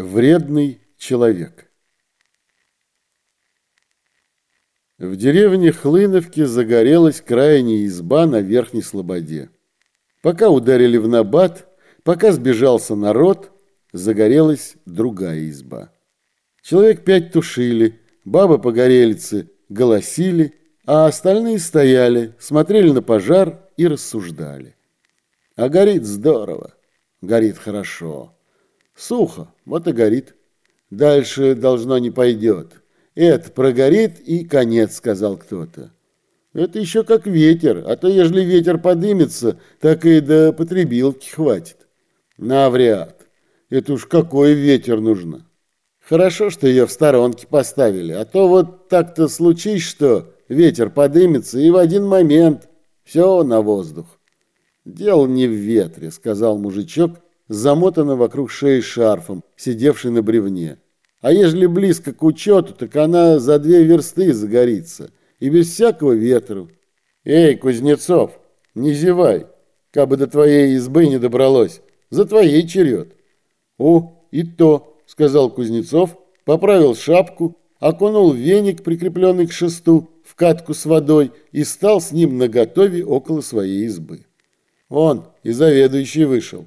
Вредный человек. В деревне Хлыновки загорелась крайняя изба на Верхней Слободе. Пока ударили в набат, пока сбежался народ, загорелась другая изба. Человек пять тушили, бабы-погорельцы голосили, а остальные стояли, смотрели на пожар и рассуждали. А горит здорово, горит хорошо. Сухо, вот и горит. Дальше должно не пойдет. Это прогорит и конец, сказал кто-то. Это еще как ветер, а то ежели ветер подымется, так и до потребилки хватит. Навряд. Это уж какой ветер нужно. Хорошо, что ее в сторонке поставили, а то вот так-то случись, что ветер подымется и в один момент все на воздух. Дело не в ветре, сказал мужичок, замотана вокруг шеи шарфом, сидевший на бревне. А ежели близко к учету, так она за две версты загорится, и без всякого ветру. Эй, Кузнецов, не зевай, кабы до твоей избы не добралось, за твоей черед. О, и то, сказал Кузнецов, поправил шапку, окунул веник, прикрепленный к шесту, в катку с водой и стал с ним наготове около своей избы. Он и заведующий вышел.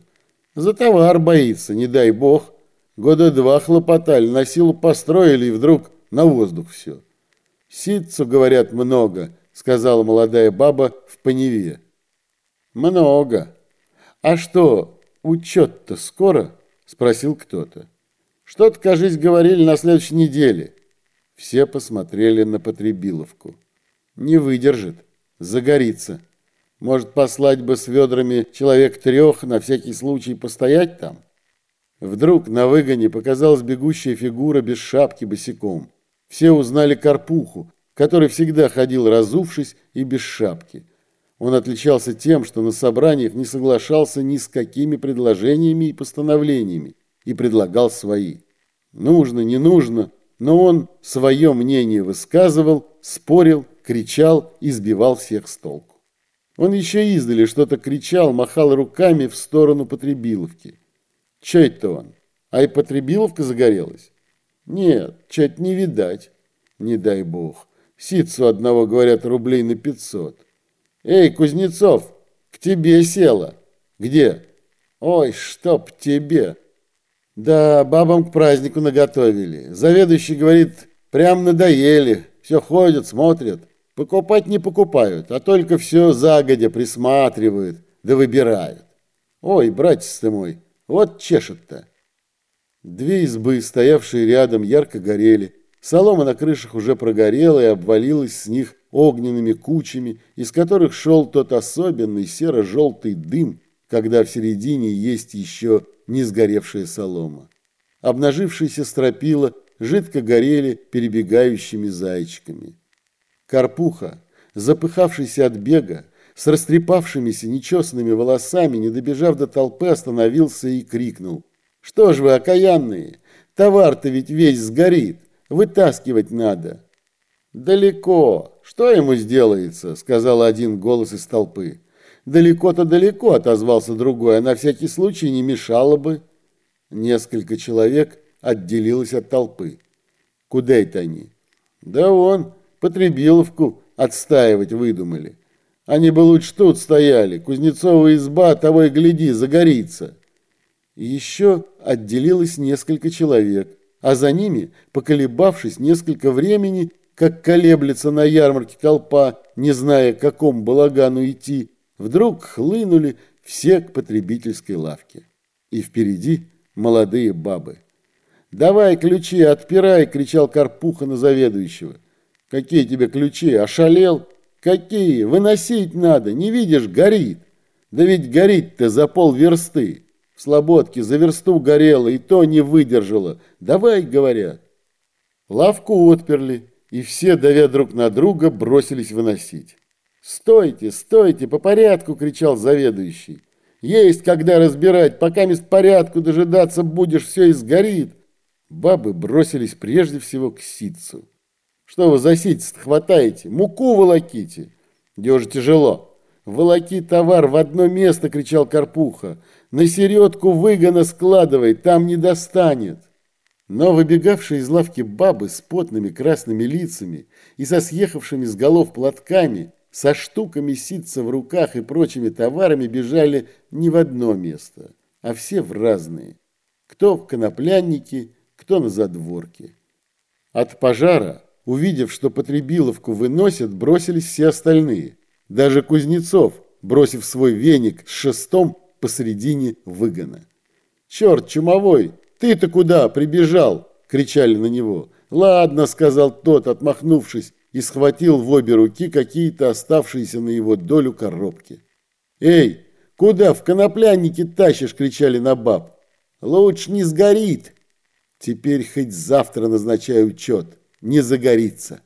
За товар боится, не дай бог. Года два хлопотали, на силу построили, и вдруг на воздух все. Ситцу, говорят, много, сказала молодая баба в Поневе. Много. А что, учет-то скоро? Спросил кто-то. Что-то, кажись, говорили на следующей неделе. Все посмотрели на Потребиловку. Не выдержит, загорится. Может, послать бы с ведрами человек трех, на всякий случай постоять там? Вдруг на выгоне показалась бегущая фигура без шапки босиком. Все узнали Карпуху, который всегда ходил разувшись и без шапки. Он отличался тем, что на собраниях не соглашался ни с какими предложениями и постановлениями и предлагал свои. Нужно, не нужно, но он свое мнение высказывал, спорил, кричал и сбивал всех с толку. Он еще издали что-то кричал, махал руками в сторону Потребиловки. Че это он? А и Потребиловка загорелась? Нет, чать не видать. Не дай бог. Ситцу одного, говорят, рублей на пятьсот. Эй, Кузнецов, к тебе села. Где? Ой, чтоб тебе. Да, бабам к празднику наготовили. Заведующий говорит, прям надоели. Все ходят, смотрят. Покупать не покупают, а только все загодя присматривают, да выбирают. Ой, братец ты мой, вот чешет-то. Две избы, стоявшие рядом, ярко горели. Солома на крышах уже прогорела и обвалилась с них огненными кучами, из которых шел тот особенный серо-желтый дым, когда в середине есть еще не сгоревшая солома. Обнажившиеся стропила жидко горели перебегающими зайчиками. Карпуха, запыхавшийся от бега, с растрепавшимися нечесанными волосами, не добежав до толпы, остановился и крикнул. «Что ж вы, окаянные, товар-то ведь весь сгорит, вытаскивать надо». «Далеко, что ему сделается?» – сказал один голос из толпы. «Далеко-то далеко», – отозвался другой, – «а на всякий случай не мешало бы». Несколько человек отделилось от толпы. «Куда это они?» «Да он, Потребиловку отстаивать выдумали. Они бы лучше тут стояли. Кузнецова изба, того и гляди, загорится. Еще отделилось несколько человек, а за ними, поколебавшись несколько времени, как колеблется на ярмарке толпа, не зная, к какому балагану идти, вдруг хлынули все к потребительской лавке. И впереди молодые бабы. «Давай ключи, отпирай!» – кричал Карпуха на заведующего. Какие тебе ключи? Ошалел? Какие? Выносить надо. Не видишь, горит. Да ведь горит-то за полверсты. В Слободке за версту горело, и то не выдержало. Давай, говорят. Лавку отперли, и все, давя друг на друга, бросились выносить. «Стойте, стойте, по порядку!» — кричал заведующий. «Есть когда разбирать, пока мест порядку дожидаться будешь, все и сгорит!» Бабы бросились прежде всего к ситцу. Что вы за ситец хватаете? Муку волоките. Где уже тяжело. Волоки товар в одно место, кричал Карпуха. На середку выгона складывай, там не достанет. Но выбегавшие из лавки бабы с потными красными лицами и со съехавшими с голов платками, со штуками ситца в руках и прочими товарами бежали не в одно место, а все в разные. Кто в конопляннике, кто на задворке. От пожара, увидев, что потребиловку выносят, бросились все остальные. Даже Кузнецов, бросив свой веник с шестом посредине выгона. «Черт, чумовой, ты-то куда прибежал?» – кричали на него. «Ладно», – сказал тот, отмахнувшись, и схватил в обе руки какие-то оставшиеся на его долю коробки. «Эй, куда в конопляннике тащишь?» – кричали на баб. «Лучше не сгорит!» Теперь хоть завтра назначаю учет, не загорится.